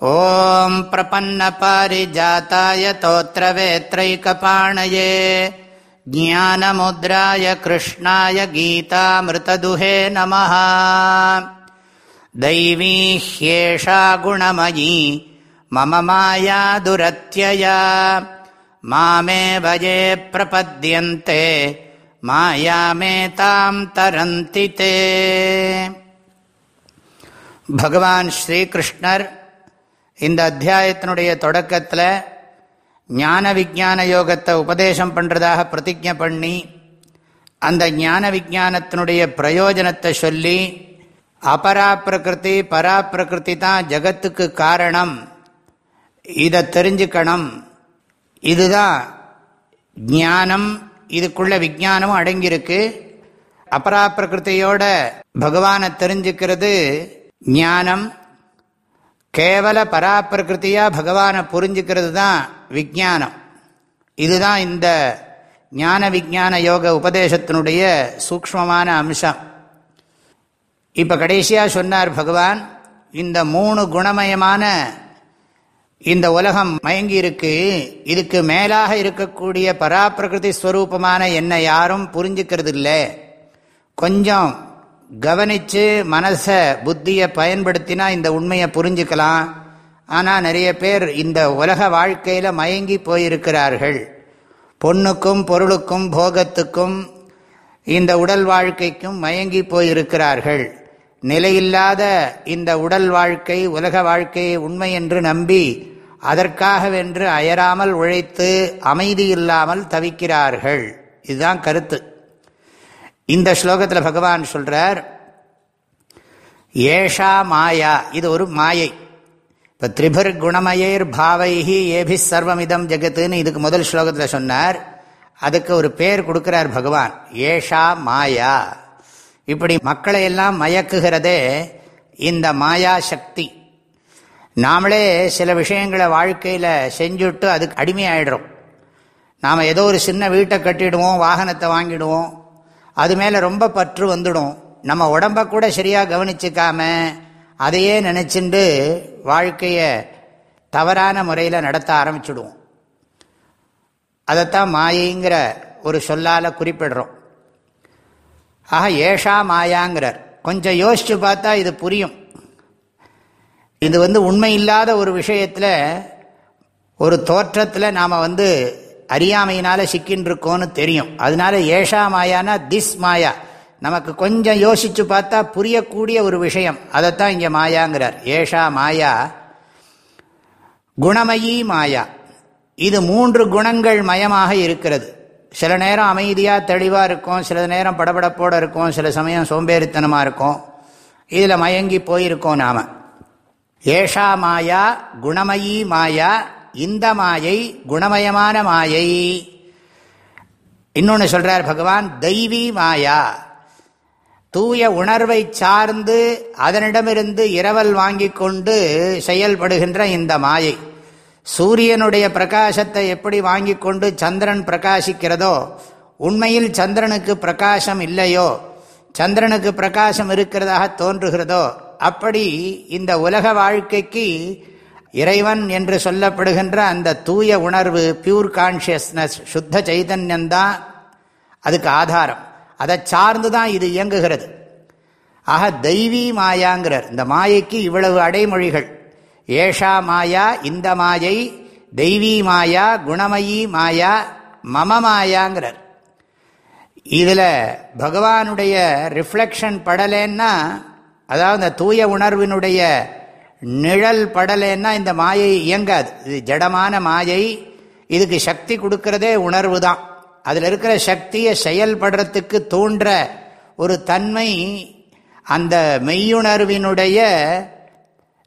ॐ प्रपन्नपारिजाताय तोत्रवेत्रैकपाणये ज्ञानमुद्राय कृष्णाय गीतामृतदुहे नमः दैवी ह्येषा गुणमयी मम माया दुरत्यया मामे भजे प्रपद्यन्ते मायामेतां तरन्ति ते भगवान् श्रीकृष्णर् இந்த அத்தியாயத்தினுடைய தொடக்கத்தில் ஞான விஜான யோகத்தை உபதேசம் பண்ணுறதாக பிரதிஜை பண்ணி அந்த ஞான விஜானத்தினுடைய பிரயோஜனத்தை சொல்லி அபரா பிரகிருதி தான் ஜகத்துக்கு காரணம். இதை தெரிஞ்சுக்கணும். இதுதான் ஞானம் இதுக்குள்ள விஜானமும் அடங்கியிருக்கு. அபராப்பிரகிருத்தியோட பகவானை தெரிஞ்சுக்கிறது ஞானம் கேவல பராப்பிரகிருத்தியாக பகவானை புரிஞ்சுக்கிறது தான் விஜானம் இதுதான் இந்த ஞான விஜான யோக உபதேசத்தினுடைய சூக்மமான அம்சம். இப்போ கடைசியாக சொன்னார் பகவான் இந்த மூணு குணமயமான இந்த உலகம் மயங்கி இருக்கு இதுக்கு மேலாக இருக்கக்கூடிய பராப்பிரகிருதி ஸ்வரூபமான என்னை யாரும் புரிஞ்சுக்கிறது இல்லை கொஞ்சம் கவனித்து மனசை புத்தியை பயன்படுத்தினா இந்த உண்மையை புரிஞ்சுக்கலாம். ஆனால் நிறைய பேர் இந்த உலக வாழ்க்கையில் மயங்கி போயிருக்கிறார்கள். பொண்ணுக்கும் பொருளுக்கும் போகத்துக்கும் இந்த உடல் வாழ்க்கைக்கும் மயங்கி போயிருக்கிறார்கள். நிலையில்லாத இந்த உடல் வாழ்க்கை உலக வாழ்க்கையை உண்மை என்று நம்பி அதற்காகவென்று அயராமல் உழைத்து அமைதி இல்லாமல் தவிக்கிறார்கள். இதுதான் கருத்து. இந்த ஸ்லோகத்தில் பகவான் சொல்கிறார் ஏஷா மாயா. இது ஒரு மாயை. இப்போ திரிபர் குணமயர் பாவைஹி ஏபி சர்வமிதம் ஜெகத்துன்னு இதுக்கு முதல் ஸ்லோகத்தில் சொன்னார். அதுக்கு ஒரு பேர் கொடுக்கிறார் பகவான். ஏஷா மாயா. இப்படி மக்களை எல்லாம் மயக்குகிறதே இந்த மாயா சக்தி. நாமளே சில விஷயங்களை வாழ்க்கையில் செஞ்சுட்டு அதுக்கு அடிமையாயிடுறோம். நாம் ஏதோ ஒரு சின்ன வீட்டை கட்டிடுவோம் வாகனத்தை வாங்கிடுவோம். அது மேலே ரொம்ப பற்று வந்துடும். நம்ம உடம்ப கூட சரியாக கவனிச்சுக்காம அதையே நினச்சிண்டு வாழ்க்கையை தவறான முறையில் நடத்த ஆரம்பிச்சுடுவோம். அதைத்தான் மாயைங்கிற ஒரு சொல்லால் குறிப்பிடுறோம். ஆக ஏஷா மாயாங்கிறார். கொஞ்சம் யோசிச்சு பார்த்தா இது புரியும். இது வந்து உண்மை இல்லாத ஒரு விஷயத்தில் ஒரு தோற்றத்தில் நாம் வந்து அறியாமையினால் சிக்கின்றிருக்கோன்னு தெரியும். அதனால ஏஷா மாயானா திஸ் மாயா. நமக்கு கொஞ்சம் யோசிச்சு பார்த்தா புரியக்கூடிய ஒரு விஷயம். அதைத்தான் இங்கே மாயாங்கிறார். ஏஷா மாயா குணமயி மாயா. இது மூன்று குணங்கள் மயமாக இருக்கிறது. சில நேரம் அமைதியாக தெளிவாக இருக்கும் சில நேரம் படபடப்போடு இருக்கும் சில சமயம் சோம்பேறித்தனமாக இருக்கும். இதில் மயங்கி போயிருக்கோம் நாம். ஏஷா மாயா குணமயி மாயா இந்த மாயை குணமயமான மாயை. இன்னொன்று சொல்றார் பகவான் தெய்வீ மாயா. தூய உணர்வை சார்ந்து அதனிடமிருந்து இரவல் வாங்கி கொண்டு செயல்படுகின்ற இந்த மாயை. சூரியனுடைய பிரகாசத்தை எப்படி வாங்கி கொண்டு சந்திரன் பிரகாசிக்கிறதோ உண்மையில் சந்திரனுக்கு பிரகாசம் இல்லையோ சந்திரனுக்கு பிரகாசம் இருக்கிறதாக தோன்றுகிறதோ அப்படி இந்த உலக வாழ்க்கைக்கு இறைவன் என்று சொல்லப்படுகின்ற அந்த தூய உணர்வு பியூர் கான்சியஸ்னஸ் சுத்த சைதன்யந்தான் அதுக்கு ஆதாரம். அதை சார்ந்து தான் இது இயங்குகிறது. ஆக தெய்வீ மாயாங்கிறார். இந்த மாயைக்கு இவ்வளவு அடைமொழிகள். ஏஷா மாயா இந்த மாயை தெய்வீ மாயா குணமயி மாயா மம மாயாங்கிறார். இதில் பகவானுடைய ரிஃப்ளெக்ஷன் படலேன்னா அதாவது அந்த தூய உணர்வினுடைய நிழல் படலைன்னா இந்த மாயை இயங்காது. இது ஜடமான மாயை. இதுக்கு சக்தி கொடுக்கறதே உணர்வு தான் அதில் இருக்கிற சக்தியை செயல்படுறதுக்கு தோன்ற ஒரு தன்மை அந்த மெய்யுணர்வினுடைய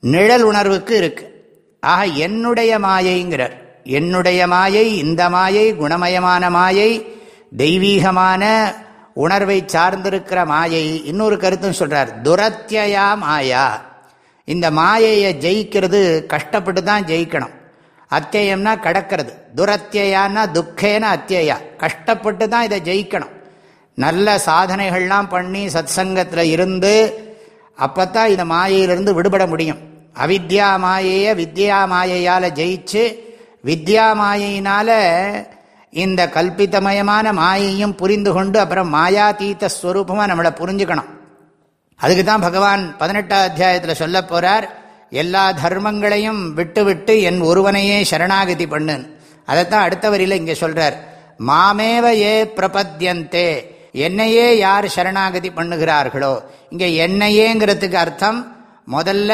நிழல் உணர்வுக்கு இருக்கு. ஆக என்னுடைய மாயைங்கிறார். என்னுடைய மாயை இந்த மாயை குணமயமான மாயை தெய்வீகமான உணர்வை சார்ந்திருக்கிற மாயை. இன்னொரு கருத்தும் சொல்றார் துரத்தியா மாயா. இந்த மாயையை ஜெயிக்கிறது கஷ்டப்பட்டு தான் ஜெயிக்கணும். அத்தியம்னா கடக்கிறது. துரத்தியான்னா துக்கேன அத்தியா கஷ்டப்பட்டு தான் இதை ஜெயிக்கணும். நல்ல சாதனைகள்லாம் பண்ணி சத் சங்கத்தில் இருந்து அப்போத்தான் இந்த மாயையிலிருந்து விடுபட முடியும். அவித்யா மாயையை வித்யா மாயையால் ஜெயிச்சு வித்யா மாயினால இந்த கல்பித்தமயமான மாயையும் புரிந்து கொண்டு அப்புறம் மாயாதீத்த ஸ்வரூபமாக நம்மளை புரிஞ்சுக்கணும். அதுக்கு தான் பகவான் பதினெட்டாம் அத்தியாயத்தில் சொல்ல போகிறார் எல்லா தர்மங்களையும் விட்டுவிட்டு என் ஒருவனையே சரணாகதி பண்ணுன்னு அதைத்தான் அடுத்த வரியில் இங்கே சொல்கிறார் மாமேவ ஏ பிரபத்யந்தே என்னையே யார் சரணாகதி பண்ணுகிறார்களோ. இங்கே என்னையேங்கிறதுக்கு அர்த்தம் முதல்ல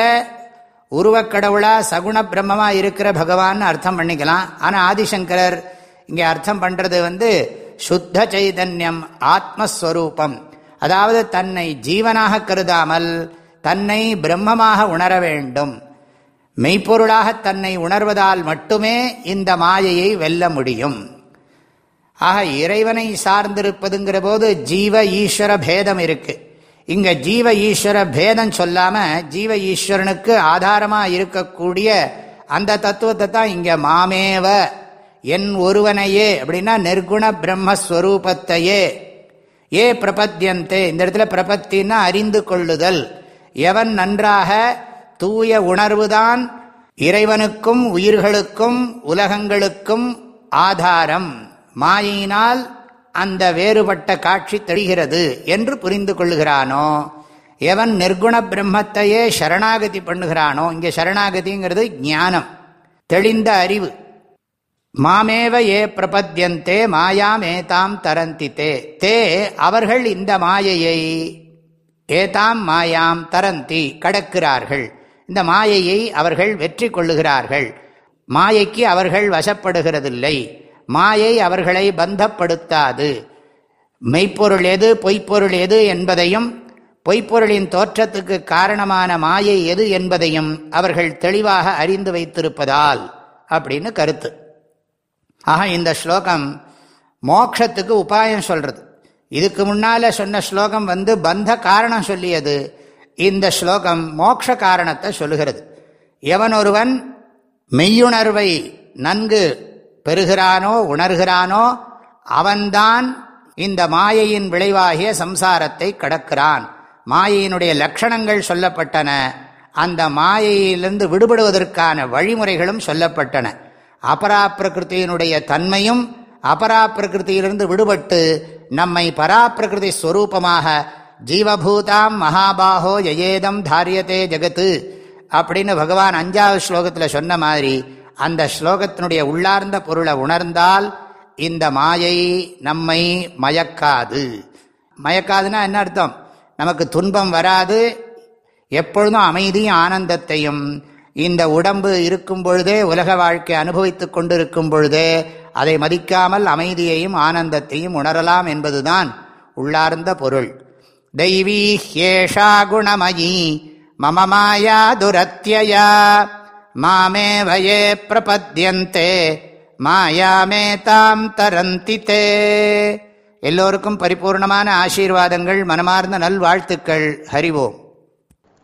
உருவக்கடவுளாக சகுண பிரம்மமாக இருக்கிற பகவான் அர்த்தம் பண்ணிக்கலாம். ஆனால் ஆதிசங்கரர் இங்கே அர்த்தம் பண்ணுறது வந்து சுத்த சைதன்யம் ஆத்மஸ்வரூபம். அதாவது தன்னை ஜீவனாக கருதாமல் தன்னை பிரம்மமாக உணர வேண்டும். மெய்ப்பொருளாக தன்னை உணர்வதால் மட்டுமே இந்த மாயையை வெல்ல முடியும். ஆக இறைவனை சார்ந்திருப்பதுங்கிற போது ஜீவ ஈஸ்வர பேதம் இருக்கு. இங்க ஜீவ ஈஸ்வர பேதம் சொல்லாம ஜீவ ஈஸ்வரனுக்கு ஆதாரமா இருக்கக்கூடிய அந்த தத்துவத்தை தான் இங்க மாமேவ என் ஒருவனையே அப்படின்னா நிர்குண பிரம்மஸ்வரூபத்தையே ஏ பிரபத்தியந்தே. இந்த இடத்துல பிரபத்தின்னா அறிந்து கொள்ளுதல். எவன் நன்றாக தூய உணர்வுதான் இறைவனுக்கும் உயிர்களுக்கும் உலகங்களுக்கும் ஆதாரம். மாயினால் அந்த வேறுபட்ட காட்சி தெரிகிறது என்று புரிந்து கொள்ளுகிறானோ? எவன் நிர்குண பிரம்மத்தையே சரணாகதி பண்ணுகிறானோ? இங்கே சரணாகதிங்கிறது ஞானம். தெளிந்த அறிவு. மாமேவ ஏ பிரபத்யந்தே மாயாம் ஏதாம் தரந்தி தே. தே அவர்கள் இந்த மாயையை ஏதாம் மாயாம் தரந்தி கடக்கிறார்கள். இந்த மாயையை அவர்கள் வெற்றி கொள்ளுகிறார்கள். மாயைக்கு அவர்கள் வசப்படுகிறதில்லை. மாயை அவர்களை பந்தப்படுத்தாது. மெய்ப்பொருள் எது பொய்ப்பொருள் எது என்பதையும் பொய்ப்பொருளின் தோற்றத்துக்கு காரணமான மாயை எது என்பதையும் அவர்கள் தெளிவாக அறிந்து வைத்திருப்பதால் அப்படின்னு கருத்து. ஆக இந்த ஸ்லோகம் மோக்ஷத்துக்கு உபாயம் சொல்கிறது இதுக்கு முன்னால் சொன்ன ஸ்லோகம் வந்து பந்த காரணம் சொல்லியது. இந்த ஸ்லோகம் மோக்ஷ காரணத்தை சொல்லுகிறது. எவன் ஒருவன் மெய்யுணர்வை நன்கு பெறுகிறானோ உணர்கிறானோ அவன்தான் இந்த மாயையின் விளைவாகிய சம்சாரத்தை கடக்கிறான். மாயையினுடைய லட்சணங்கள் சொல்லப்பட்டன. அந்த மாயையிலிருந்து விடுபடுவதற்கான வழிமுறைகளும் சொல்லப்பட்டன. அபராப்பிரகிருத்தியினுடைய தன்மையும் அபராப்பிரகிருத்தியிலிருந்து விடுபட்டு நம்மை பராப்பிரகிருதி ஸ்வரூபமாக ஜீவபூதாம் மகாபாகோ ஜயேதம் தாரியத்தே ஜெகத்து அப்படின்னு பகவான் அஞ்சாவது ஸ்லோகத்தில் சொன்ன மாதிரி அந்த ஸ்லோகத்தினுடைய உள்ளார்ந்த பொருளை உணர்ந்தால் இந்த மாயை நம்மை மயக்காது. மயக்காதுன்னா என்ன அர்த்தம்? நமக்கு துன்பம் வராது எப்பொழுதும் அமைதியும் ஆனந்தத்தையும் இந்த உடம்பு இருக்கும் பொழுதே உலக வாழ்க்கை அனுபவித்துக் கொண்டிருக்கும் பொழுதே அதை மதிக்காமல் அமைதியையும் ஆனந்தத்தையும் உணரலாம் என்பதுதான் உள்ளார்ந்த பொருள். தெய்வீ ஹேஷா குணமயி மம மாயா துரத்தியா மாமே வயே பிரபத்யந்தே மாயாமே தாம் தரந்தி தே எல்லோருக்கும் பரிபூர்ணமான ஆசீர்வாதங்கள் மனமார்ந்த நல்வாழ்த்துக்கள். ஹரிவோம்.